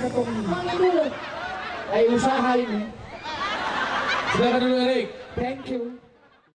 Terima kasih Ay, usaha ini. Silakan dulu Erik. Thank you.